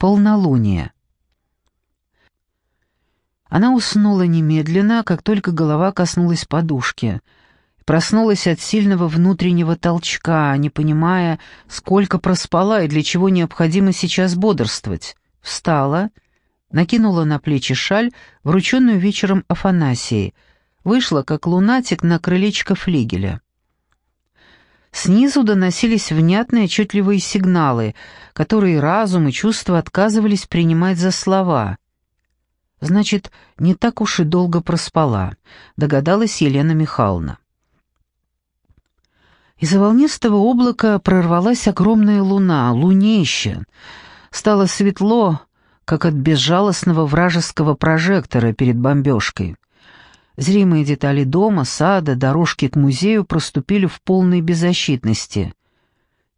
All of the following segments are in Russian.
Полнолуние. Она уснула немедленно, как только голова коснулась подушки. Проснулась от сильного внутреннего толчка, не понимая, сколько проспала и для чего необходимо сейчас бодрствовать. Встала, накинула на плечи шаль, врученную вечером Афанасии, вышла, как лунатик, на крылечко флигеля. Снизу доносились внятные отчетливые сигналы, которые разум и чувства отказывались принимать за слова. «Значит, не так уж и долго проспала», — догадалась Елена Михайловна. Из-за волнистого облака прорвалась огромная луна, лунище. Стало светло, как от безжалостного вражеского прожектора перед бомбежкой. Зримые детали дома, сада, дорожки к музею проступили в полной беззащитности.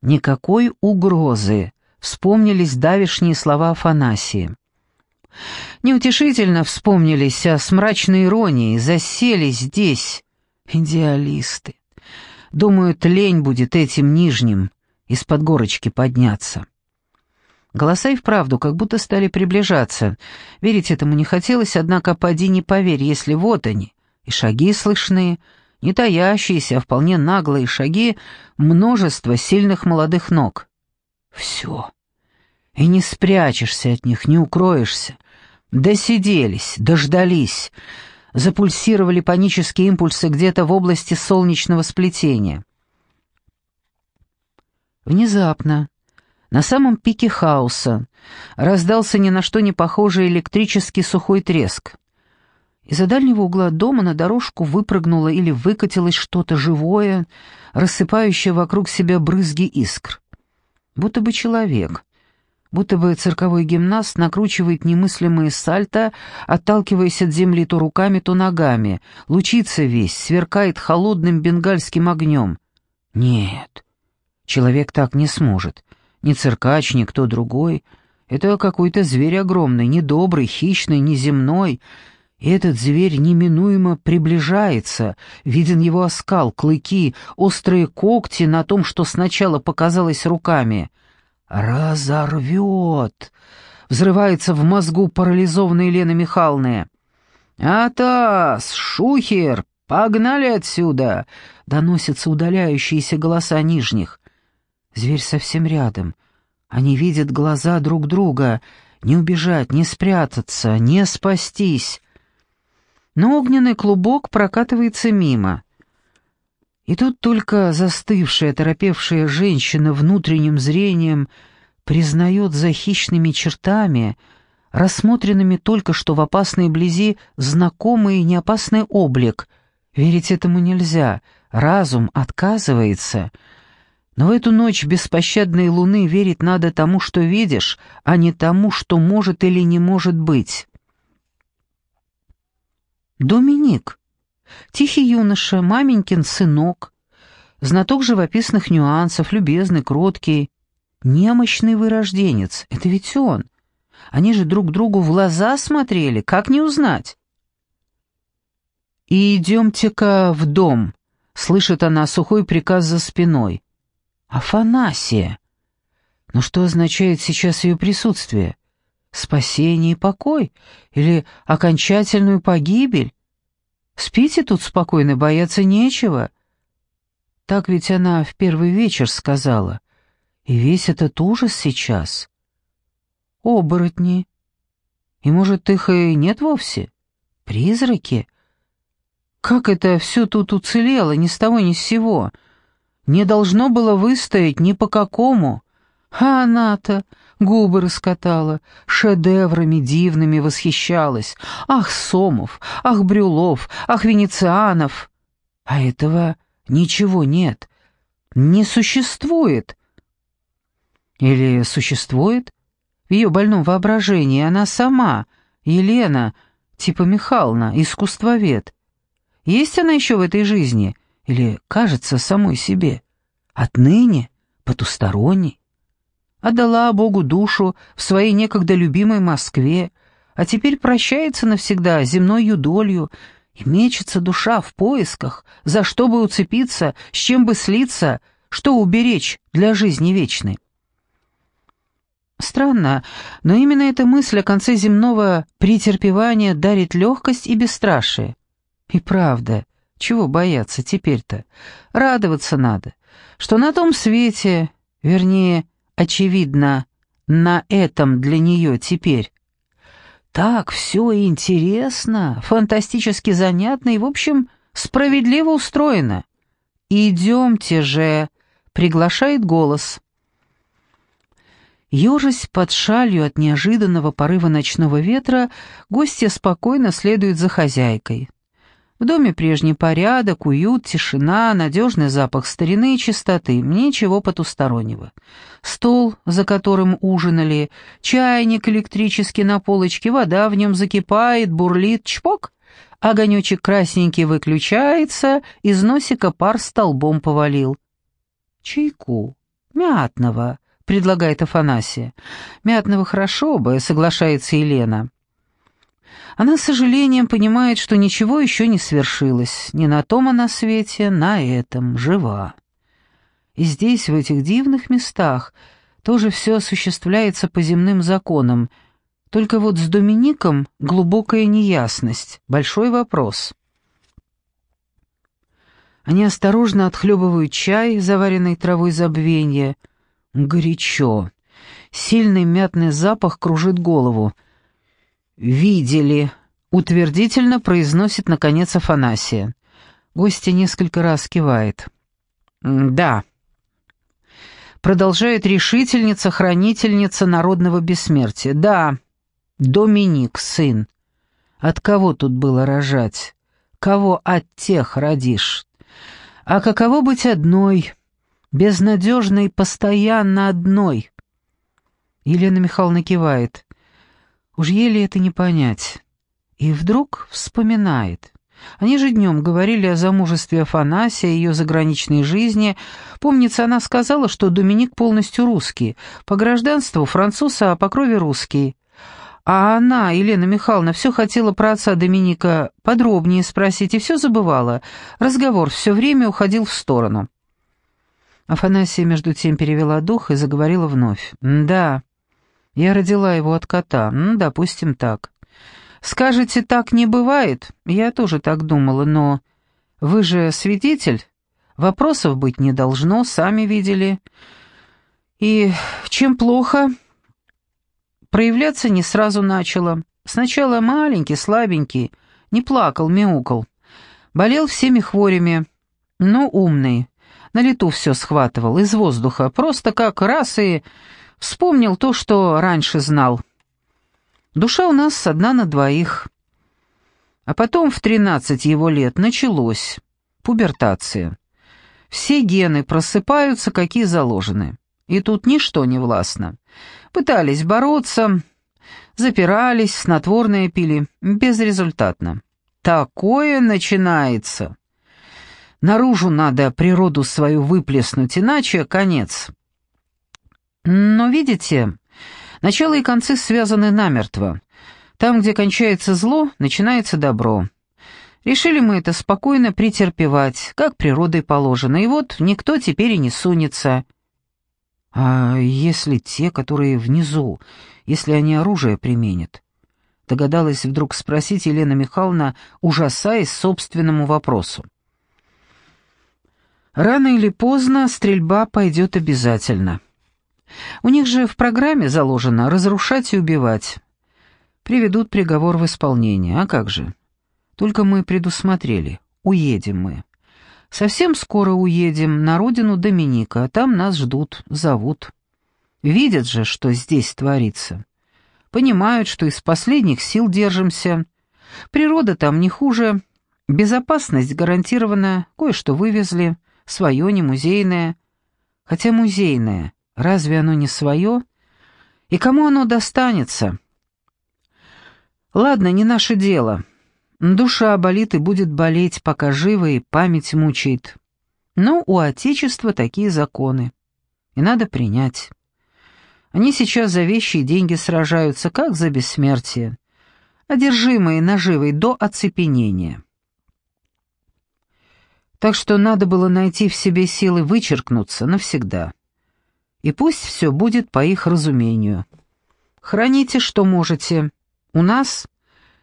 Никакой угрозы, вспомнились давишние слова Афанасии. Неутешительно вспомнились, а с мрачной иронией засели здесь идеалисты. Думают, лень будет этим нижним из-под горочки подняться. Голоса и вправду как будто стали приближаться. Верить этому не хотелось, однако поди не поверь, если вот они, и шаги слышны, не таящиеся, а вполне наглые шаги, множество сильных молодых ног. Все. И не спрячешься от них, не укроешься. Досиделись, дождались. Запульсировали панические импульсы где-то в области солнечного сплетения. Внезапно на самом пике хаоса раздался ни на что не похожий электрический сухой треск. Из-за дальнего угла дома на дорожку выпрыгнуло или выкатилось что-то живое, рассыпающее вокруг себя брызги искр. Будто бы человек, будто бы цирковой гимнаст накручивает немыслимые сальто, отталкиваясь от земли то руками, то ногами, лучится весь, сверкает холодным бенгальским огнем. Нет, человек так не сможет — ни циркач, ни кто другой. Это какой-то зверь огромный, недобрый, хищный, неземной. И этот зверь неминуемо приближается. Виден его оскал, клыки, острые когти на том, что сначала показалось руками. «Разорвет!» — взрывается в мозгу парализованной Елены Михайловны. «Атас! Шухер! Погнали отсюда!» — доносятся удаляющиеся голоса нижних. Зверь совсем рядом. Они видят глаза друг друга. Не убежать, не спрятаться, не спастись. Но огненный клубок прокатывается мимо. И тут только застывшая, торопевшая женщина внутренним зрением признает за хищными чертами, рассмотренными только что в опасной близи, знакомый и неопасный облик. Верить этому нельзя, разум отказывается — но в эту ночь беспощадной луны верить надо тому, что видишь, а не тому, что может или не может быть. Доминик. Тихий юноша, маменькин сынок. Знаток живописных нюансов, любезный, кроткий. Немощный вырожденец. Это ведь он. Они же друг другу в глаза смотрели, как не узнать? «И идемте-ка в дом», — слышит она сухой приказ за спиной. Афанасия. Но что означает сейчас ее присутствие? Спасение и покой? Или окончательную погибель? Спите тут спокойно, бояться нечего. Так ведь она в первый вечер сказала. И весь этот ужас сейчас. Оборотни. И, может, их и нет вовсе? Призраки? Как это все тут уцелело, ни с того ни с сего? — не должно было выстоять ни по какому. А она-то губы раскатала, шедеврами дивными восхищалась. Ах, Сомов, ах, Брюлов, ах, Венецианов. А этого ничего нет, не существует. Или существует? В ее больном воображении она сама, Елена, типа Михайловна, искусствовед. Есть она еще в этой жизни — или кажется самой себе, отныне потусторонней. Отдала Богу душу в своей некогда любимой Москве, а теперь прощается навсегда земной юдолью, и мечется душа в поисках, за что бы уцепиться, с чем бы слиться, что уберечь для жизни вечной. Странно, но именно эта мысль о конце земного претерпевания дарит легкость и бесстрашие. И правда, чего бояться теперь-то? Радоваться надо, что на том свете, вернее, очевидно, на этом для нее теперь. Так все интересно, фантастически занятно и, в общем, справедливо устроено. «Идемте же», — приглашает голос. Ежась под шалью от неожиданного порыва ночного ветра, гостья спокойно следует за хозяйкой. В доме прежний порядок, уют, тишина, надежный запах старины и чистоты, ничего потустороннего. Стол, за которым ужинали, чайник электрический на полочке, вода в нем закипает, бурлит, чпок, огонечек красненький выключается, из носика пар столбом повалил. Чайку, мятного, — предлагает Афанасия. «Мятного хорошо бы», — соглашается Елена. Она с сожалением понимает, что ничего еще не свершилось. Ни на том она свете, на этом, жива. И здесь, в этих дивных местах, тоже все осуществляется по земным законам. Только вот с Домиником глубокая неясность, большой вопрос. Они осторожно отхлебывают чай, заваренный травой забвенья, — Горячо. Сильный мятный запах кружит голову. «Видели», — утвердительно произносит, наконец, Афанасия. Гостья несколько раз кивает. «Да». Продолжает решительница, хранительница народного бессмертия. «Да, Доминик, сын. От кого тут было рожать? Кого от тех родишь? А каково быть одной?» безнадежной постоянно одной. Елена Михайловна кивает. Уж еле это не понять. И вдруг вспоминает. Они же днем говорили о замужестве Афанасия, ее заграничной жизни. Помнится, она сказала, что Доминик полностью русский, по гражданству француз, а по крови русский. А она, Елена Михайловна, все хотела про отца Доминика подробнее спросить и все забывала. Разговор все время уходил в сторону. Афанасия между тем перевела дух и заговорила вновь. «Да, я родила его от кота, ну, допустим, так. Скажете, так не бывает? Я тоже так думала, но... Вы же свидетель? Вопросов быть не должно, сами видели. И чем плохо? Проявляться не сразу начала. Сначала маленький, слабенький, не плакал, мяукал. Болел всеми хворями, но умный. На лету все схватывал, из воздуха, просто как раз и вспомнил то, что раньше знал. Душа у нас одна на двоих. А потом в тринадцать его лет началось. Пубертация. Все гены просыпаются, какие заложены. И тут ничто не властно. Пытались бороться, запирались, снотворное пили, безрезультатно. Такое начинается. Наружу надо природу свою выплеснуть, иначе конец. Но видите, начало и концы связаны намертво. Там, где кончается зло, начинается добро. Решили мы это спокойно претерпевать, как природой положено, и вот никто теперь и не сунется. А если те, которые внизу, если они оружие применят? Догадалась вдруг спросить Елена Михайловна, ужасаясь собственному вопросу. Рано или поздно стрельба пойдет обязательно. У них же в программе заложено разрушать и убивать. Приведут приговор в исполнение, а как же? Только мы предусмотрели, уедем мы. Совсем скоро уедем на родину Доминика, там нас ждут, зовут. Видят же, что здесь творится. Понимают, что из последних сил держимся. Природа там не хуже, безопасность гарантирована, кое-что вывезли — свое, не музейное. Хотя музейное, разве оно не свое? И кому оно достанется? Ладно, не наше дело. Душа болит и будет болеть, пока жива и память мучает. Но у Отечества такие законы. И надо принять. Они сейчас за вещи и деньги сражаются, как за бессмертие. Одержимые наживой до оцепенения. Так что надо было найти в себе силы вычеркнуться навсегда. И пусть все будет по их разумению. Храните, что можете. У нас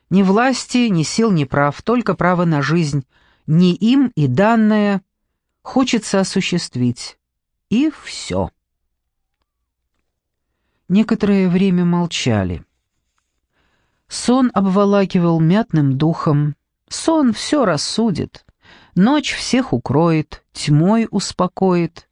ни власти, ни сил, ни прав, только право на жизнь, не им и данное, хочется осуществить. И все. Некоторое время молчали. Сон обволакивал мятным духом. Сон все рассудит. Ночь всех укроет, тьмой успокоит.